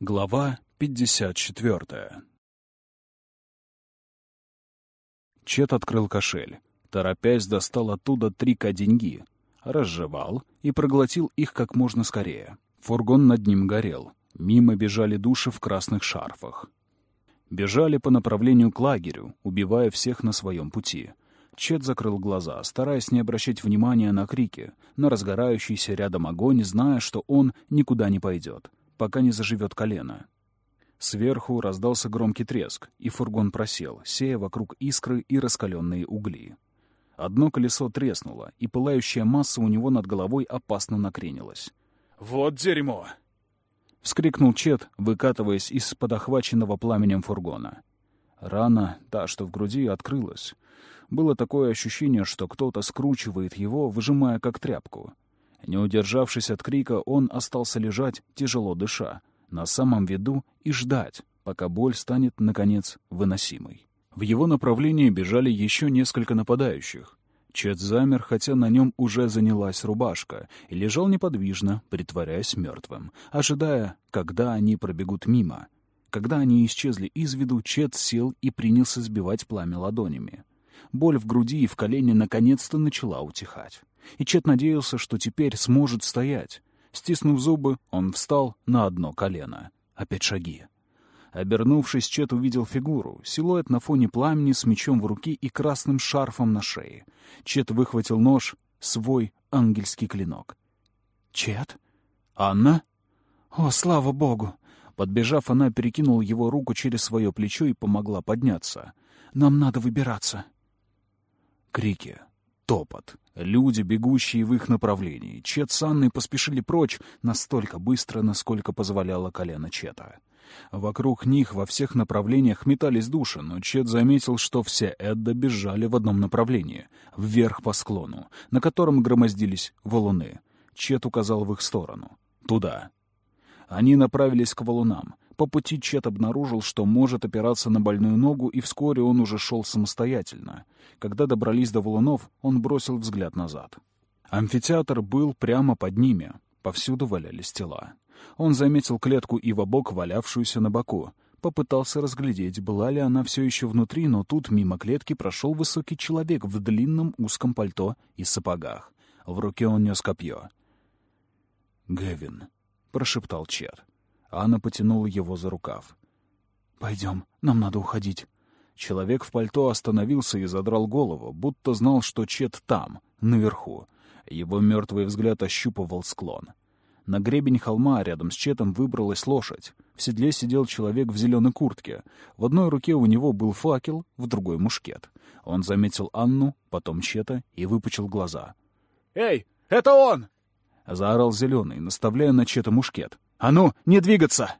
Глава 54 Чет открыл кошель. Торопясь, достал оттуда три деньги, разжевал и проглотил их как можно скорее. Фургон над ним горел. Мимо бежали души в красных шарфах. Бежали по направлению к лагерю, убивая всех на своем пути. Чет закрыл глаза, стараясь не обращать внимания на крики, на разгорающийся рядом огонь, зная, что он никуда не пойдет пока не заживет колено. Сверху раздался громкий треск, и фургон просел, сея вокруг искры и раскаленные угли. Одно колесо треснуло, и пылающая масса у него над головой опасно накренилась. «Вот дерьмо!» — вскрикнул Чет, выкатываясь из-под охваченного пламенем фургона. Рана, та, что в груди, открылась. Было такое ощущение, что кто-то скручивает его, выжимая как тряпку. Не удержавшись от крика, он остался лежать, тяжело дыша, на самом виду и ждать, пока боль станет, наконец, выносимой. В его направлении бежали еще несколько нападающих. Чет замер, хотя на нем уже занялась рубашка, и лежал неподвижно, притворяясь мертвым, ожидая, когда они пробегут мимо. Когда они исчезли из виду, Чет сел и принялся сбивать пламя ладонями. Боль в груди и в колене наконец-то начала утихать и Чет надеялся, что теперь сможет стоять. Стиснув зубы, он встал на одно колено. Опять шаги. Обернувшись, Чет увидел фигуру, силуэт на фоне пламени с мечом в руке и красным шарфом на шее. Чет выхватил нож, свой ангельский клинок. «Чет? Анна?» «О, слава богу!» Подбежав, она перекинула его руку через свое плечо и помогла подняться. «Нам надо выбираться». Крики, топот. Люди, бегущие в их направлении. Чет с Анной поспешили прочь настолько быстро, насколько позволяло колено Чета. Вокруг них во всех направлениях метались души, но Чет заметил, что все Эдда бежали в одном направлении, вверх по склону, на котором громоздились валуны. Чет указал в их сторону. Туда. Они направились к валунам — по пути Чет обнаружил, что может опираться на больную ногу, и вскоре он уже шел самостоятельно. Когда добрались до валунов, он бросил взгляд назад. Амфитеатр был прямо под ними. Повсюду валялись тела. Он заметил клетку и бок, валявшуюся на боку. Попытался разглядеть, была ли она все еще внутри, но тут мимо клетки прошел высокий человек в длинном узком пальто и сапогах. В руке он нес копье. «Гевин», — прошептал Чет. Анна потянула его за рукав. «Пойдем, нам надо уходить». Человек в пальто остановился и задрал голову, будто знал, что Чет там, наверху. Его мертвый взгляд ощупывал склон. На гребень холма рядом с Четом выбралась лошадь. В седле сидел человек в зеленой куртке. В одной руке у него был факел, в другой — мушкет. Он заметил Анну, потом Чета и выпучил глаза. «Эй, это он!» — заорал зеленый, наставляя на Чета мушкет. «А ну, не двигаться!»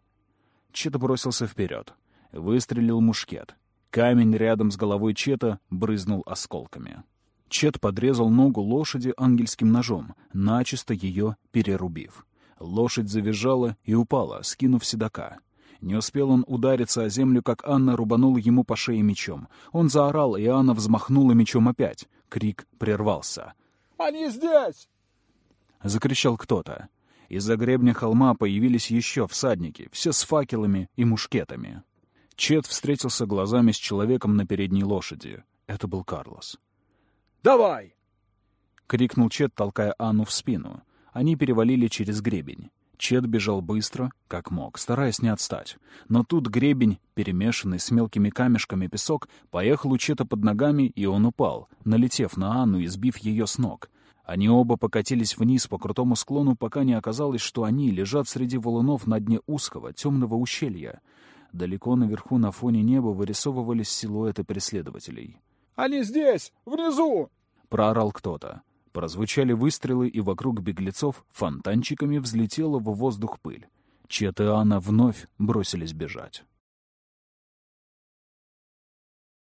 Чет бросился вперед. Выстрелил мушкет. Камень рядом с головой Чета брызнул осколками. Чет подрезал ногу лошади ангельским ножом, начисто ее перерубив. Лошадь завизжала и упала, скинув седока. Не успел он удариться о землю, как Анна рубанула ему по шее мечом. Он заорал, и Анна взмахнула мечом опять. Крик прервался. «Они здесь!» — закричал кто-то. Из-за гребня холма появились еще всадники, все с факелами и мушкетами. Чет встретился глазами с человеком на передней лошади. Это был Карлос. «Давай!» — крикнул Чет, толкая Анну в спину. Они перевалили через гребень. Чет бежал быстро, как мог, стараясь не отстать. Но тут гребень, перемешанный с мелкими камешками песок, поехал у Чета под ногами, и он упал, налетев на Анну и сбив ее с ног. Они оба покатились вниз по крутому склону, пока не оказалось, что они лежат среди валунов на дне узкого, темного ущелья. Далеко наверху на фоне неба вырисовывались силуэты преследователей. «Они здесь! Внизу!» — проорал кто-то. Прозвучали выстрелы, и вокруг беглецов фонтанчиками взлетела в воздух пыль. Чет и Анна вновь бросились бежать.